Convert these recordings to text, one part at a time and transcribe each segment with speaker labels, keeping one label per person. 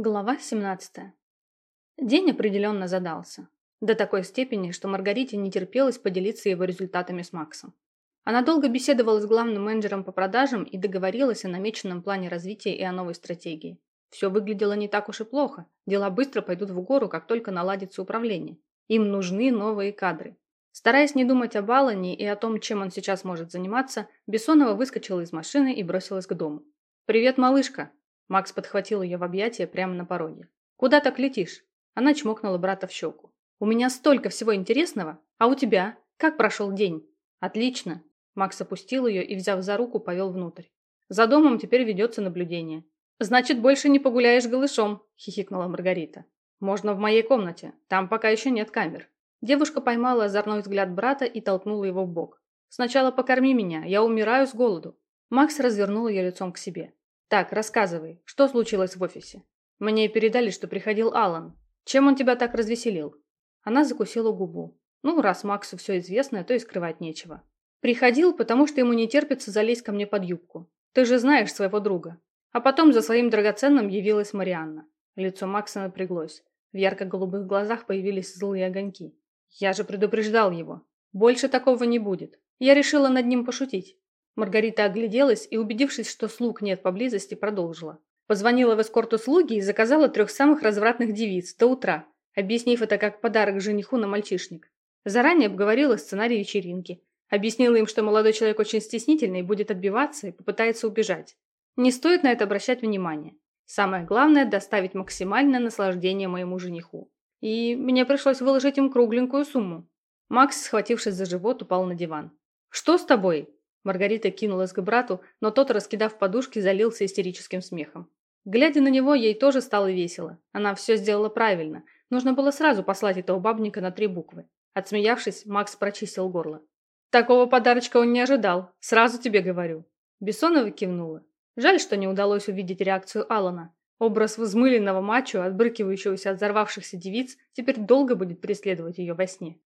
Speaker 1: Глава 17. День определенно задался. До такой степени, что Маргарите не терпелось поделиться его результатами с Максом. Она долго беседовала с главным менеджером по продажам и договорилась о намеченном плане развития и о новой стратегии. Все выглядело не так уж и плохо. Дела быстро пойдут в гору, как только наладится управление. Им нужны новые кадры. Стараясь не думать об Алане и о том, чем он сейчас может заниматься, Бессонова выскочила из машины и бросилась к дому. «Привет, малышка!» Макс подхватил ее в объятия прямо на пороге. «Куда так летишь?» Она чмокнула брата в щеку. «У меня столько всего интересного. А у тебя? Как прошел день?» «Отлично». Макс опустил ее и, взяв за руку, повел внутрь. «За домом теперь ведется наблюдение». «Значит, больше не погуляешь голышом», – хихикнула Маргарита. «Можно в моей комнате. Там пока еще нет камер». Девушка поймала озорной взгляд брата и толкнула его в бок. «Сначала покорми меня. Я умираю с голоду». Макс развернул ее лицом к себе. «Так, рассказывай, что случилось в офисе? Мне передали, что приходил Алан. Чем он тебя так развеселил?» Она закусила губу. Ну, раз Максу все известно, то и скрывать нечего. «Приходил, потому что ему не терпится залезть ко мне под юбку. Ты же знаешь своего друга». А потом за своим драгоценным явилась Марианна. Лицо Макса напряглось. В ярко-голубых глазах появились злые огоньки. «Я же предупреждал его. Больше такого не будет. Я решила над ним пошутить. Маргарита огляделась и, убедившись, что слуг нет поблизости, продолжила. Позвонила в эскорт услуги и заказала трех самых развратных девиц до утра, объяснив это как подарок жениху на мальчишник. Заранее обговорила сценарий вечеринки. Объяснила им, что молодой человек очень стеснительный, будет отбиваться и попытается убежать. Не стоит на это обращать внимание. Самое главное – доставить максимальное наслаждение моему жениху. И мне пришлось выложить им кругленькую сумму. Макс, схватившись за живот, упал на диван. «Что с тобой?» Маргарита кинулась к брату, но тот, раскидав подушки, залился истерическим смехом. Глядя на него, ей тоже стало весело. Она все сделала правильно. Нужно было сразу послать этого бабника на три буквы. Отсмеявшись, Макс прочистил горло. «Такого подарочка он не ожидал. Сразу тебе говорю». Бессонова кивнула. Жаль, что не удалось увидеть реакцию Алана. Образ взмыленного мачо, отбрыкивающегося от взорвавшихся девиц, теперь долго будет преследовать ее во сне.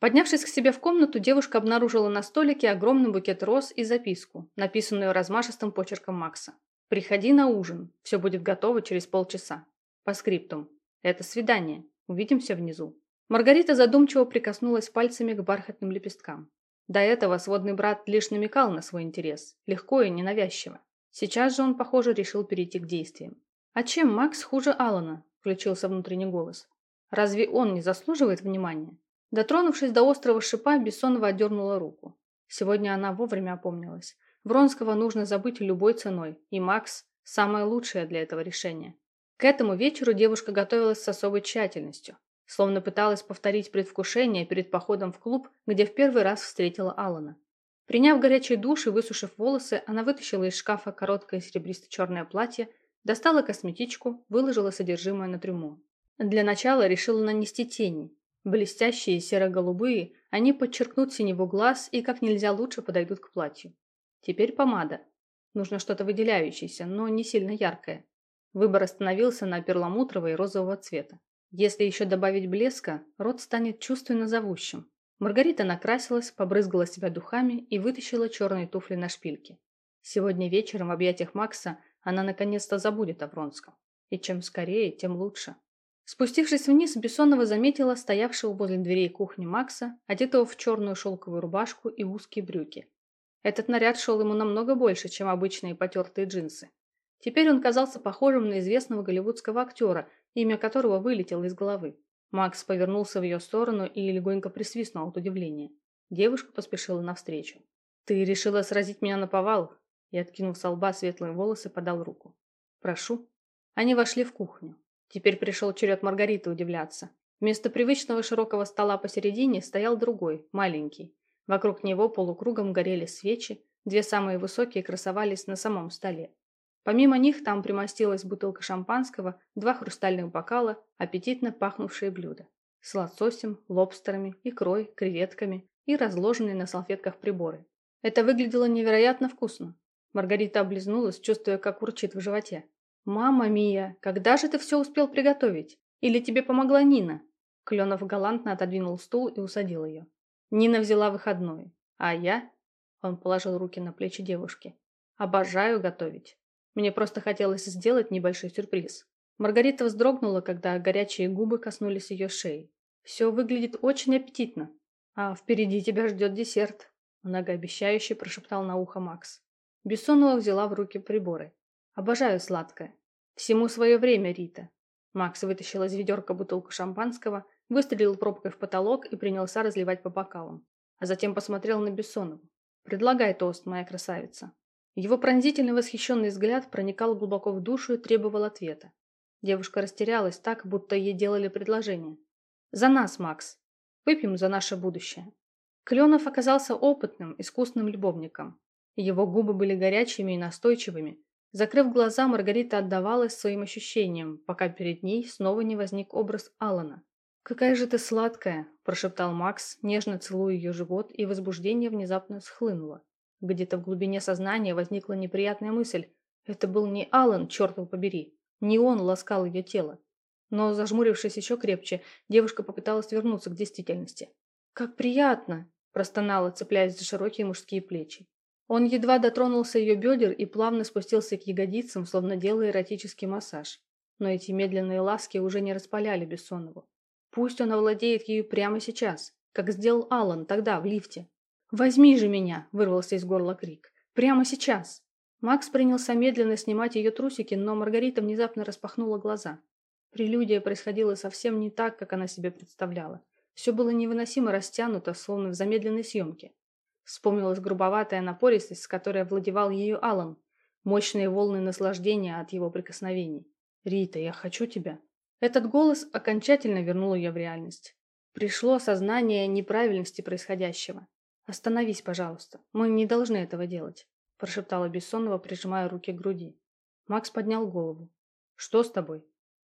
Speaker 1: Поднявшись к себе в комнату, девушка обнаружила на столике огромный букет роз и записку, написанную размашистым почерком Макса. «Приходи на ужин. Все будет готово через полчаса. По скриптум. Это свидание. Увидимся внизу». Маргарита задумчиво прикоснулась пальцами к бархатным лепесткам. До этого сводный брат лишь намекал на свой интерес, легко и ненавязчиво. Сейчас же он, похоже, решил перейти к действиям. «А чем Макс хуже Алана?» – включился внутренний голос. «Разве он не заслуживает внимания?» Дотронувшись до острого шипа, Бессонова отдернула руку. Сегодня она вовремя опомнилась. Вронского нужно забыть любой ценой, и Макс – самое лучшее для этого решения. К этому вечеру девушка готовилась с особой тщательностью, словно пыталась повторить предвкушение перед походом в клуб, где в первый раз встретила Алана. Приняв горячий душ и высушив волосы, она вытащила из шкафа короткое серебристо-черное платье, достала косметичку, выложила содержимое на трюмо. Для начала решила нанести тени, Блестящие серо-голубые, они подчеркнут синеву глаз и как нельзя лучше подойдут к платью. Теперь помада. Нужно что-то выделяющееся, но не сильно яркое. Выбор остановился на перламутровой розового цвета. Если еще добавить блеска, рот станет чувственно зовущим. Маргарита накрасилась, побрызгала себя духами и вытащила черные туфли на шпильке. Сегодня вечером в объятиях Макса она наконец-то забудет о Вронском. И чем скорее, тем лучше. Спустившись вниз, Бессонова заметила стоявшего возле дверей кухни Макса, одетого в черную шелковую рубашку и узкие брюки. Этот наряд шел ему намного больше, чем обычные потертые джинсы. Теперь он казался похожим на известного голливудского актера, имя которого вылетело из головы. Макс повернулся в ее сторону и легонько присвистнул от удивления. Девушка поспешила навстречу. «Ты решила сразить меня на повал?» И, откинув с лба светлые волосы, подал руку. «Прошу». Они вошли в кухню. Теперь пришел черед Маргариты удивляться. Вместо привычного широкого стола посередине стоял другой, маленький. Вокруг него полукругом горели свечи, две самые высокие красовались на самом столе. Помимо них там примостилась бутылка шампанского, два хрустальных бокала, аппетитно пахнувшие блюда. С лососем, лобстерами, икрой, креветками и разложенные на салфетках приборы. Это выглядело невероятно вкусно. Маргарита облизнулась, чувствуя, как урчит в животе. «Мама Мия, когда же ты все успел приготовить? Или тебе помогла Нина?» Кленов галантно отодвинул стул и усадил ее. Нина взяла выходной. А я? Он положил руки на плечи девушки. Обожаю готовить. Мне просто хотелось сделать небольшой сюрприз. Маргарита вздрогнула, когда горячие губы коснулись ее шеи. Все выглядит очень аппетитно. А впереди тебя ждет десерт, многообещающе прошептал на ухо Макс. Бессонова взяла в руки приборы. Обожаю сладкое. Всему свое время, Рита. Макс вытащил из ведерка бутылку шампанского, выстрелил пробкой в потолок и принялся разливать по бокалам. А затем посмотрел на Бессонову. «Предлагай тост, моя красавица». Его пронзительный восхищенный взгляд проникал глубоко в душу и требовал ответа. Девушка растерялась так, будто ей делали предложение. «За нас, Макс! Выпьем за наше будущее!» Кленов оказался опытным, искусным любовником. Его губы были горячими и настойчивыми. Закрыв глаза, Маргарита отдавалась своим ощущениям, пока перед ней снова не возник образ Алана. «Какая же ты сладкая!» – прошептал Макс, нежно целуя ее живот, и возбуждение внезапно схлынуло. Где-то в глубине сознания возникла неприятная мысль. Это был не Алан, черт побери. Не он ласкал ее тело. Но, зажмурившись еще крепче, девушка попыталась вернуться к действительности. «Как приятно!» – простонала, цепляясь за широкие мужские плечи. Он едва дотронулся ее бедер и плавно спустился к ягодицам, словно делая эротический массаж. Но эти медленные ласки уже не распаляли Бессонову. Пусть он овладеет ею прямо сейчас, как сделал Алан тогда в лифте. «Возьми же меня!» – вырвался из горла крик. «Прямо сейчас!» Макс принялся медленно снимать ее трусики, но Маргарита внезапно распахнула глаза. Прелюдия происходила совсем не так, как она себе представляла. Все было невыносимо растянуто, словно в замедленной съемке. Вспомнилась грубоватая напористость, с которой овладевал ее Алан, мощные волны наслаждения от его прикосновений. «Рита, я хочу тебя!» Этот голос окончательно вернул ее в реальность. Пришло осознание неправильности происходящего. «Остановись, пожалуйста. Мы не должны этого делать», – прошептала Бессонова, прижимая руки к груди. Макс поднял голову. «Что с тобой?»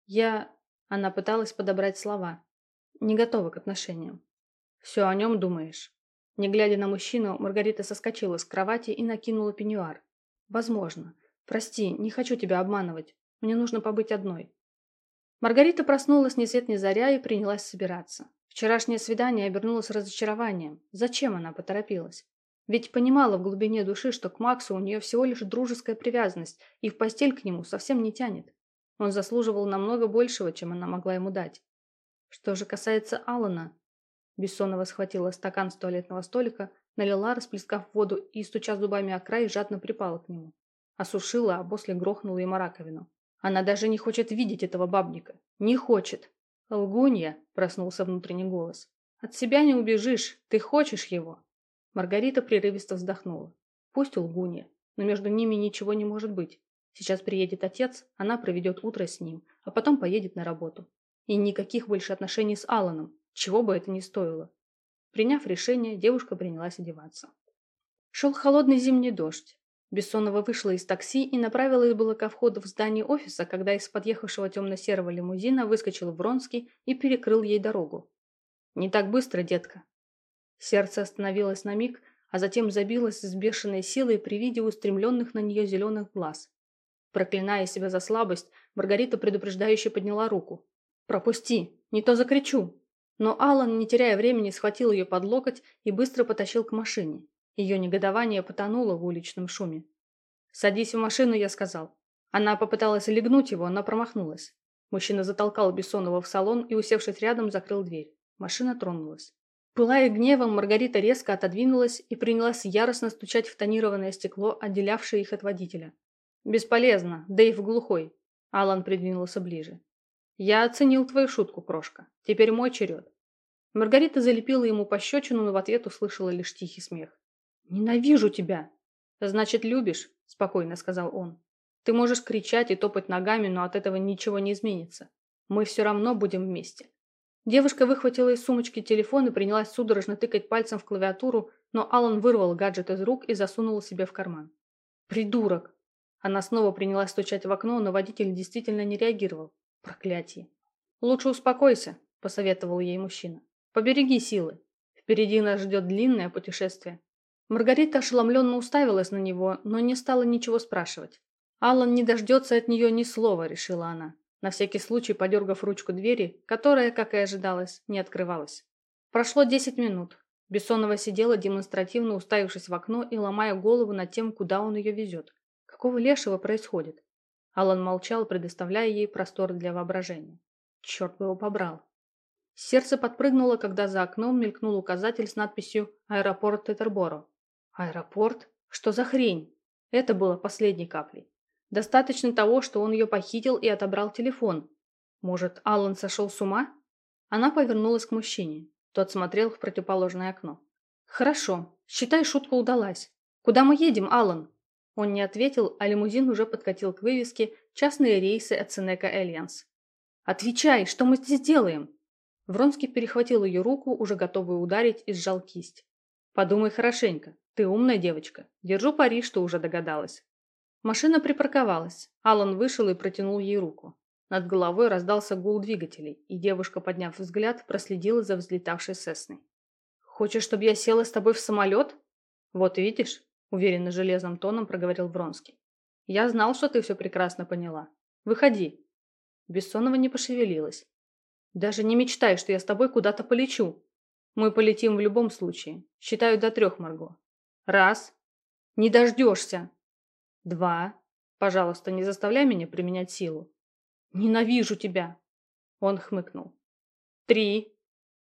Speaker 1: «Я...» – она пыталась подобрать слова. «Не готова к отношениям». «Все о нем думаешь?» Не глядя на мужчину, Маргарита соскочила с кровати и накинула пеньюар. «Возможно. Прости, не хочу тебя обманывать. Мне нужно побыть одной. Маргарита проснулась ни свет ни заря и принялась собираться. Вчерашнее свидание обернулось разочарованием. Зачем она поторопилась? Ведь понимала в глубине души, что к Максу у нее всего лишь дружеская привязанность, и в постель к нему совсем не тянет. Он заслуживал намного большего, чем она могла ему дать. Что же касается Алана, Бессонова схватила стакан с туалетного столика, налила, расплескав воду и, стуча зубами о край, жадно припала к нему. Осушила, а после грохнула ему раковину. Она даже не хочет видеть этого бабника. Не хочет. Лгунья, проснулся внутренний голос. От себя не убежишь, ты хочешь его. Маргарита прерывисто вздохнула. Пусть лгунья, но между ними ничего не может быть. Сейчас приедет отец, она проведет утро с ним, а потом поедет на работу. И никаких больше отношений с Алланом, чего бы это ни стоило. Приняв решение, девушка принялась одеваться. Шел холодный зимний дождь. Бессонова вышла из такси и направилась было ко входу в здание офиса, когда из подъехавшего темно-серого лимузина выскочил Вронский и перекрыл ей дорогу. «Не так быстро, детка». Сердце остановилось на миг, а затем забилось с бешеной силой при виде устремленных на нее зеленых глаз. Проклиная себя за слабость, Маргарита предупреждающе подняла руку. «Пропусти, не то закричу!» Но Алан, не теряя времени, схватил ее под локоть и быстро потащил к машине. Ее негодование потонуло в уличном шуме. «Садись в машину», я сказал. Она попыталась легнуть его, но промахнулась. Мужчина затолкал Бессонова в салон и, усевшись рядом, закрыл дверь. Машина тронулась. Пылая гневом, Маргарита резко отодвинулась и принялась яростно стучать в тонированное стекло, отделявшее их от водителя. «Бесполезно, Дэйв глухой». Алан придвинулся ближе. «Я оценил твою шутку, крошка. Теперь мой черед». Маргарита залепила ему пощечину, но в ответ услышала лишь тихий смех. «Ненавижу тебя!» «Значит, любишь?» – спокойно сказал он. «Ты можешь кричать и топать ногами, но от этого ничего не изменится. Мы все равно будем вместе». Девушка выхватила из сумочки телефон и принялась судорожно тыкать пальцем в клавиатуру, но Алан вырвал гаджет из рук и засунул себе в карман. «Придурок!» Она снова принялась стучать в окно, но водитель действительно не реагировал. Проклятие. «Лучше успокойся», – посоветовал ей мужчина. «Побереги силы. Впереди нас ждет длинное путешествие». Маргарита ошеломленно уставилась на него, но не стала ничего спрашивать. Аллан не дождется от нее ни слова, решила она, на всякий случай подергав ручку двери, которая, как и ожидалось, не открывалась. Прошло десять минут. Бессонова сидела, демонстративно уставившись в окно и ломая голову над тем, куда он ее везет. Какого лешего происходит? Алан молчал, предоставляя ей простор для воображения. Черт бы его побрал. Сердце подпрыгнуло, когда за окном мелькнул указатель с надписью «Аэропорт Тетерборо». Аэропорт? Что за хрень? Это было последней каплей. Достаточно того, что он ее похитил и отобрал телефон. Может, Аллан сошел с ума? Она повернулась к мужчине. Тот смотрел в противоположное окно. «Хорошо. Считай, шутка удалась. Куда мы едем, Алан?» Он не ответил, а лимузин уже подкатил к вывеске «Частные рейсы от Сенека Альянс». «Отвечай, что мы здесь делаем?» Вронский перехватил ее руку, уже готовый ударить, и сжал кисть. «Подумай хорошенько. Ты умная девочка. Держу пари, что уже догадалась». Машина припарковалась. Алан вышел и протянул ей руку. Над головой раздался гул двигателей, и девушка, подняв взгляд, проследила за взлетавшей Сесной. «Хочешь, чтобы я села с тобой в самолет?» «Вот видишь», — уверенно железным тоном проговорил Вронский. «Я знал, что ты все прекрасно поняла. Выходи». Бессонова не пошевелилась. Даже не мечтай, что я с тобой куда-то полечу. Мы полетим в любом случае. Считаю до трех, Марго. Раз. Не дождешься. Два. Пожалуйста, не заставляй меня применять силу. Ненавижу тебя. Он хмыкнул. Три.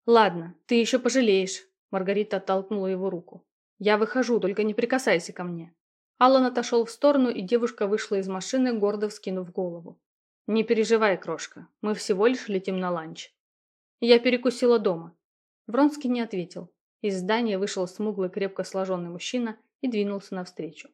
Speaker 1: Ладно, ты еще пожалеешь. Маргарита оттолкнула его руку. Я выхожу, только не прикасайся ко мне. Аллан отошел в сторону, и девушка вышла из машины, гордо вскинув голову. «Не переживай, крошка, мы всего лишь летим на ланч». Я перекусила дома. Вронский не ответил. Из здания вышел смуглый, крепко сложенный мужчина и двинулся навстречу.